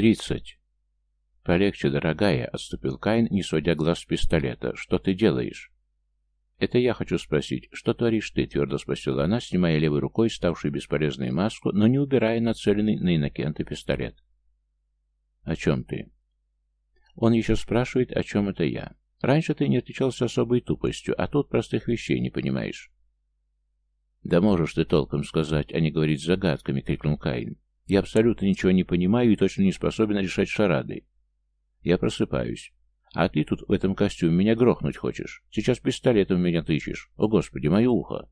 «Тридцать». «Полегче, дорогая», — отступил Каин, не сводя глаз с пистолета. «Что ты делаешь?» «Это я хочу спросить, что творишь ты?» — твердо спросила она, снимая левой рукой ставшую бесполезной маску, но не убирая нацеленный на Иннокента пистолет. «О чем ты?» Он еще спрашивает, о чем это я. Раньше ты не отличался особой тупостью, а тут простых вещей не понимаешь. «Да можешь ты толком сказать, а не говорить загадками», — крикнул Каин. «Я абсолютно ничего не понимаю и точно не способен решать шарады. Я просыпаюсь. А ты тут в этом костюме меня грохнуть хочешь. Сейчас пистолетом меня тычешь. О, Господи, мое ухо!»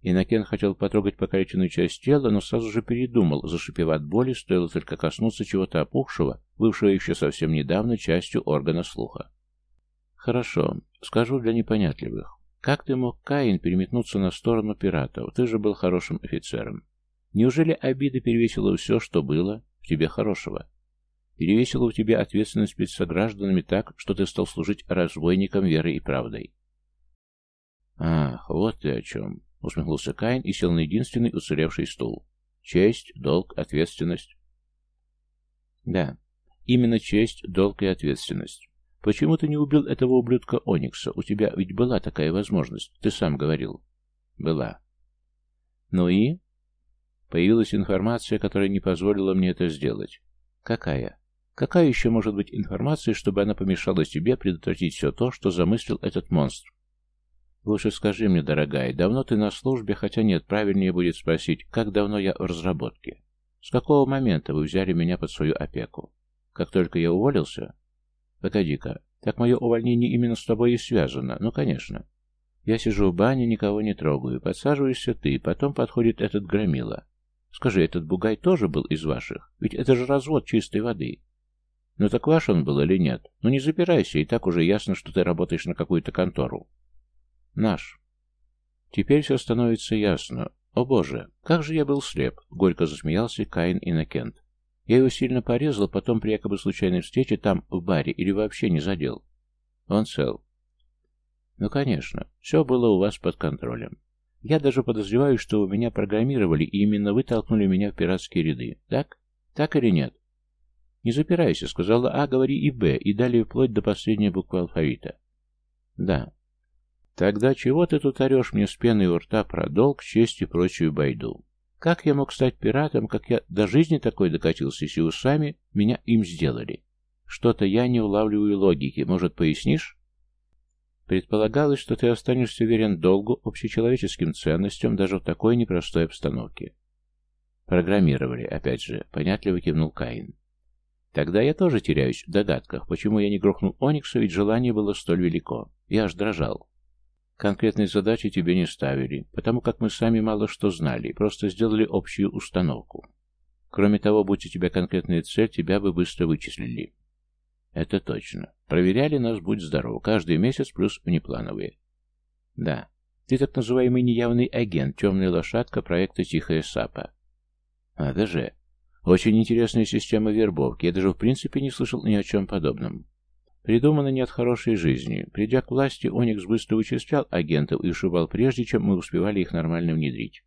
Иннокен хотел потрогать покалеченную часть тела, но сразу же передумал, зашипев от боли, стоило только коснуться чего-то опухшего, бывшего еще совсем недавно частью органа слуха. «Хорошо, скажу для непонятливых. Как ты мог, Каин, переметнуться на сторону пиратов? Ты же был хорошим офицером. Неужели обида перевесила все, что было в тебе хорошего? Перевесила у тебя ответственность перед согражданами так, что ты стал служить разбойникам верой и правдой?» «Ах, вот ты о чем!» — усмехнулся Каин и сел на единственный уцелевший стул. «Честь, долг, ответственность». «Да, именно честь, долг и ответственность. «Почему ты не убил этого ублюдка Оникса? У тебя ведь была такая возможность, ты сам говорил». «Была». «Ну и?» Появилась информация, которая не позволила мне это сделать. «Какая?» Какая еще может быть информация, чтобы она помешала тебе предотвратить все то, что замыслил этот монстр? Лучше скажи мне, дорогая, давно ты на службе, хотя нет, правильнее будет спросить, как давно я в разработке? С какого момента вы взяли меня под свою опеку? Как только я уволился? Погоди-ка, так мое увольнение именно с тобой и связано. Ну, конечно. Я сижу в бане, никого не трогаю. Подсаживаешься ты, потом подходит этот громила. Скажи, этот бугай тоже был из ваших? Ведь это же развод чистой воды. Ну так ваш он был или нет? Ну не запирайся, и так уже ясно, что ты работаешь на какую-то контору. Наш. Теперь все становится ясно. О боже, как же я был слеп, горько засмеялся Каин Иннокент. Я его сильно порезал, потом при якобы случайной встрече там, в баре, или вообще не задел. Он цел. Ну, конечно, все было у вас под контролем. Я даже подозреваю, что у меня программировали, и именно вы толкнули меня в пиратские ряды. Так? Так или нет? Не запирайся, сказала А, говори и Б, и далее вплоть до последней буквы алфавита. Да. Тогда чего ты тут орешь мне с пеной у рта про долг, честь и прочую байду? Как я мог стать пиратом, как я до жизни такой докатился, если сами меня им сделали? Что-то я не улавливаю логики. Может, пояснишь? Предполагалось, что ты останешься верен долгу, общечеловеческим ценностям даже в такой непростой обстановке. Программировали, опять же, понятливо кивнул Каин. Тогда я тоже теряюсь в догадках, почему я не грохнул Оникса, ведь желание было столь велико. Я аж дрожал. Конкретной задачи тебе не ставили, потому как мы сами мало что знали, просто сделали общую установку. Кроме того, будь у тебя конкретная цель, тебя бы быстро вычислили. Это точно. Проверяли нас, будь здоров, каждый месяц плюс внеплановые. Да, ты так называемый неявный агент, темная лошадка проекта «Тихая сапа». Надо же. Очень интересная система вербовки, я даже в принципе не слышал ни о чем подобном. Придумано не от хорошей жизни. Придя к власти, Оникс быстро вычислял агентов и ушибал прежде, чем мы успевали их нормально внедрить.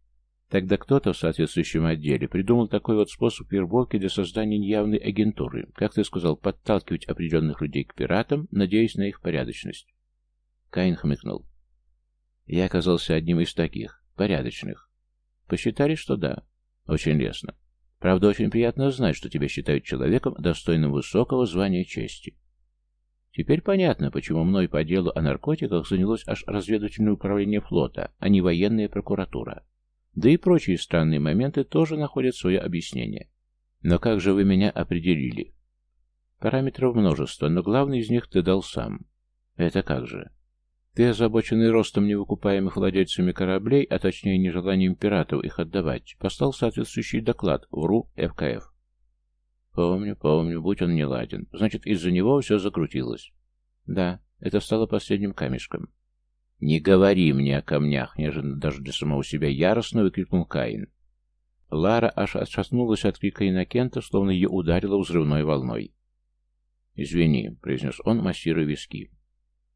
Тогда кто-то в соответствующем отделе придумал такой вот способ вербовки для создания неявной агентуры, как ты сказал, подталкивать определенных людей к пиратам, надеясь на их порядочность. Каин хмыкнул. Я оказался одним из таких, порядочных. Посчитали, что да. Очень лестно. Правда, очень приятно знать, что тебя считают человеком, достойным высокого звания чести. Теперь понятно, почему мной по делу о наркотиках занялось аж разведывательное управление флота, а не военная прокуратура. Да и прочие странные моменты тоже находят свое объяснение. Но как же вы меня определили? Параметров множество, но главный из них ты дал сам. Это как же? Ты, озабоченный ростом невыкупаемых владельцами кораблей, а точнее нежеланием пиратов их отдавать, послал соответствующий доклад в РУ ФКФ. Помню, помню, будь он не ладен. Значит, из-за него все закрутилось. Да, это стало последним камешком. «Не говори мне о камнях!» — неожиданно даже для самого себя яростно выкрикнул Каин. Лара аж отшатнулась от крика Иннокента, словно ее ударило взрывной волной. «Извини», — произнес он, массируя виски.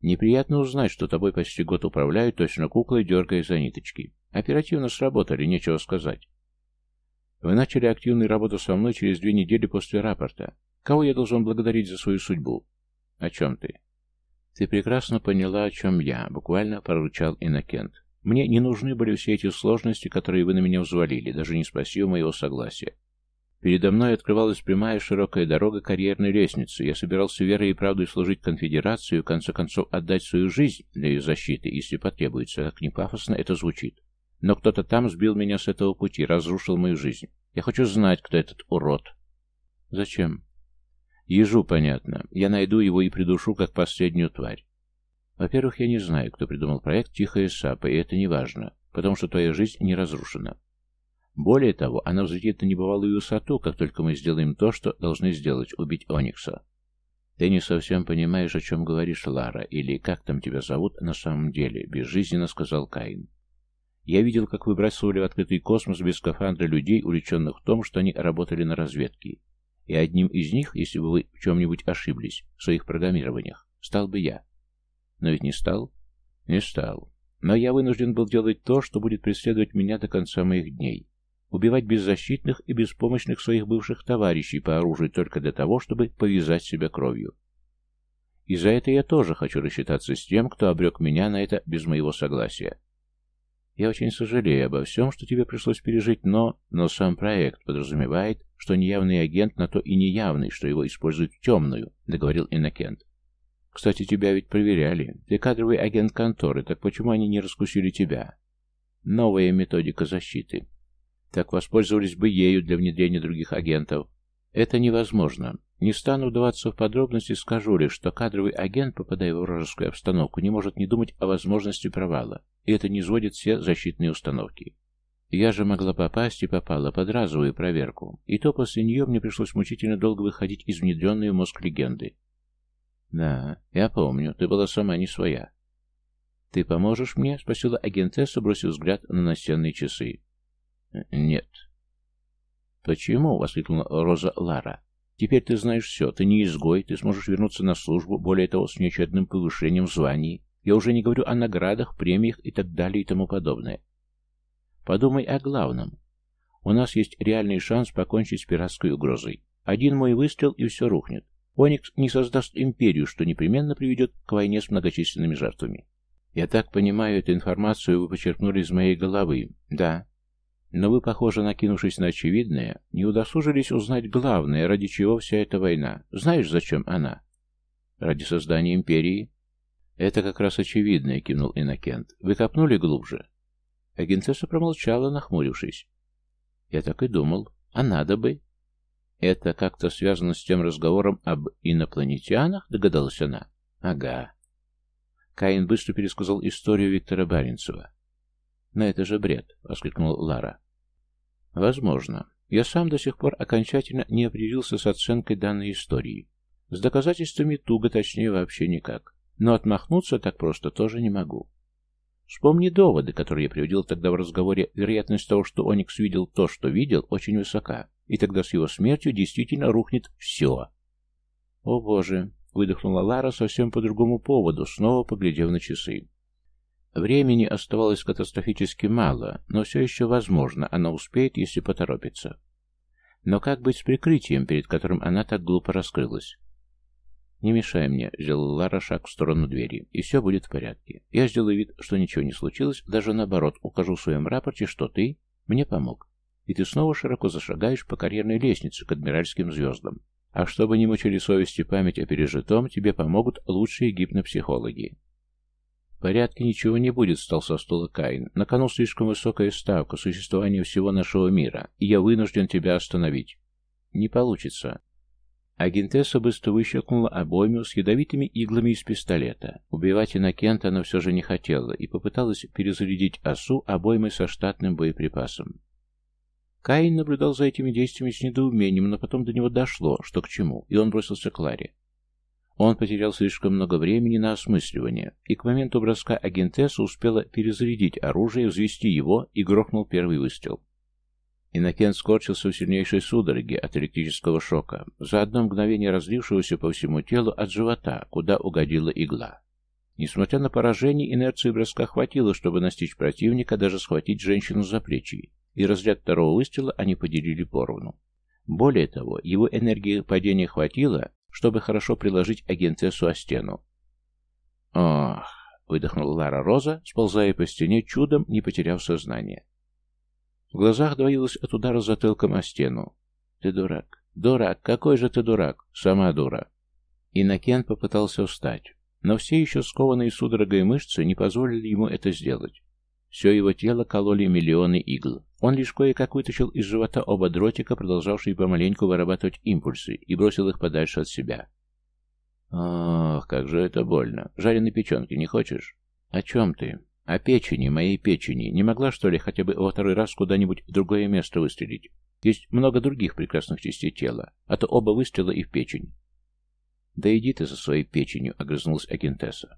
«Неприятно узнать, что тобой почти год управляют точно куклой, дергая за ниточки. Оперативно сработали, нечего сказать. Вы начали активную работу со мной через две недели после рапорта. Кого я должен благодарить за свою судьбу? О чем ты? Ты прекрасно поняла, о чем я, буквально прорычал Иннокент. Мне не нужны были все эти сложности, которые вы на меня взвалили, даже не спросив моего согласия. Передо мной открывалась прямая широкая дорога карьерной лестницы. Я собирался верой и правдой служить конфедерации и в конце концов отдать свою жизнь для ее защиты, если потребуется, как не пафосно это звучит. Но кто-то там сбил меня с этого пути, разрушил мою жизнь. Я хочу знать, кто этот урод. Зачем? Ежу понятно. Я найду его и придушу, как последнюю тварь. Во-первых, я не знаю, кто придумал проект «Тихая Сапа», и это не важно, потому что твоя жизнь не разрушена. Более того, она взлетит на небывалую высоту, как только мы сделаем то, что должны сделать, убить Оникса. Ты не совсем понимаешь, о чем говоришь, Лара, или как там тебя зовут на самом деле, безжизненно сказал Каин. Я видел, как выбрасывали в открытый космос без скафандра людей, увлеченных в том, что они работали на разведке. И одним из них, если бы вы в чем-нибудь ошиблись, в своих программированиях, стал бы я. Но ведь не стал? Не стал. Но я вынужден был делать то, что будет преследовать меня до конца моих дней убивать беззащитных и беспомощных своих бывших товарищей по оружию только для того, чтобы повязать себя кровью. И за это я тоже хочу рассчитаться с тем, кто обрек меня на это без моего согласия. Я очень сожалею обо всем, что тебе пришлось пережить, но... Но сам проект подразумевает, что неявный агент на то и неявный, что его используют в темную, договорил Иннокент. Кстати, тебя ведь проверяли. Ты кадровый агент конторы, так почему они не раскусили тебя? Новая методика защиты. Так воспользовались бы ею для внедрения других агентов. Это невозможно. Не стану вдаваться в подробности, скажу лишь, что кадровый агент, попадая в вражескую обстановку, не может не думать о возможности провала, и это не сводит все защитные установки. Я же могла попасть и попала под разовую проверку, и то после нее мне пришлось мучительно долго выходить из внедренной в мозг легенды. Да, я помню, ты была сама не своя. «Ты поможешь мне?» — спросила агентесса, бросив взгляд на настенные часы. «Нет». «Почему?» — воскликнула Роза Лара. «Теперь ты знаешь все. Ты не изгой, ты сможешь вернуться на службу, более того, с неочередным повышением в звании. Я уже не говорю о наградах, премиях и так далее и тому подобное. Подумай о главном. У нас есть реальный шанс покончить с пиратской угрозой. Один мой выстрел, и все рухнет. Оникс не создаст империю, что непременно приведет к войне с многочисленными жертвами. Я так понимаю, эту информацию вы почерпнули из моей головы. Да, но вы, похоже, накинувшись на очевидное, не удосужились узнать главное, ради чего вся эта война. Знаешь, зачем она? Ради создания империи? Это как раз очевидное, кивнул Иннокент. Вы копнули глубже? Агентесса промолчала, нахмурившись. Я так и думал. А надо бы. Это как-то связано с тем разговором об инопланетянах, догадалась она. Ага. Каин быстро пересказал историю Виктора Баренцева. «Но это же бред!» — воскликнул Лара. «Возможно. Я сам до сих пор окончательно не определился с оценкой данной истории. С доказательствами туго, точнее, вообще никак. Но отмахнуться так просто тоже не могу. Вспомни доводы, которые я приводил тогда в разговоре. Вероятность того, что Оникс видел то, что видел, очень высока. И тогда с его смертью действительно рухнет все. «О боже!» — выдохнула Лара совсем по другому поводу, снова поглядев на часы. Времени оставалось катастрофически мало, но все еще возможно, она успеет, если поторопится. Но как быть с прикрытием, перед которым она так глупо раскрылась? «Не мешай мне», — сделала Лара шаг в сторону двери, — «и все будет в порядке. Я сделаю вид, что ничего не случилось, даже наоборот, укажу в своем рапорте, что ты мне помог. И ты снова широко зашагаешь по карьерной лестнице к адмиральским звездам. А чтобы не мучили совесть и память о пережитом, тебе помогут лучшие гипнопсихологи. «В порядке ничего не будет», — встал со стула Каин. «На кону слишком высокая ставка существования всего нашего мира, и я вынужден тебя остановить». «Не получится». Агентесса быстро выщелкнула обойму с ядовитыми иглами из пистолета. Убивать Иннокента она все же не хотела и попыталась перезарядить осу обоймой со штатным боеприпасом. Каин наблюдал за этими действиями с недоумением, но потом до него дошло, что к чему, и он бросился к Ларе. Он потерял слишком много времени на осмысливание, и к моменту броска агентесса успела перезарядить оружие, взвести его и грохнул первый выстрел. Иннокент скорчился в сильнейшей судороге от электрического шока, за одно мгновение разлившегося по всему телу от живота, куда угодила игла. Несмотря на поражение, инерции броска хватило, чтобы настичь противника, даже схватить женщину за плечи, и разряд второго выстрела они поделили поровну. Более того, его энергии падения хватило, чтобы хорошо приложить агентессу о стену. «Ох!» — выдохнула Лара Роза, сползая по стене, чудом не потеряв сознание. В глазах двоилось от удара затылком о стену. «Ты дурак! Дурак! Какой же ты дурак! Сама дура!» Иннокен попытался встать, но все еще скованные судорогой мышцы не позволили ему это сделать. Все его тело кололи миллионы игл. Он лишь кое-как вытащил из живота оба дротика, продолжавшие помаленьку вырабатывать импульсы, и бросил их подальше от себя. «Ох, как же это больно! Жареной печенки не хочешь?» «О чем ты?» «О печени, моей печени. Не могла, что ли, хотя бы во второй раз куда-нибудь в другое место выстрелить? Есть много других прекрасных частей тела, а то оба выстрела и в печень». «Да иди ты за своей печенью», — огрызнулась агентесса.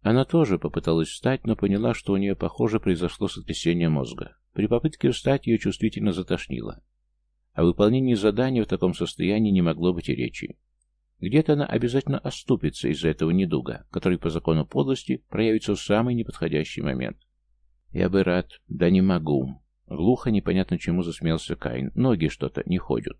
Она тоже попыталась встать, но поняла, что у нее, похоже, произошло сотрясение мозга. При попытке встать ее чувствительно затошнило. О выполнении задания в таком состоянии не могло быть и речи. Где-то она обязательно оступится из-за этого недуга, который по закону подлости проявится в самый неподходящий момент. «Я бы рад, да не могу». Глухо, непонятно чему засмеялся Каин. «Ноги что-то не ходят».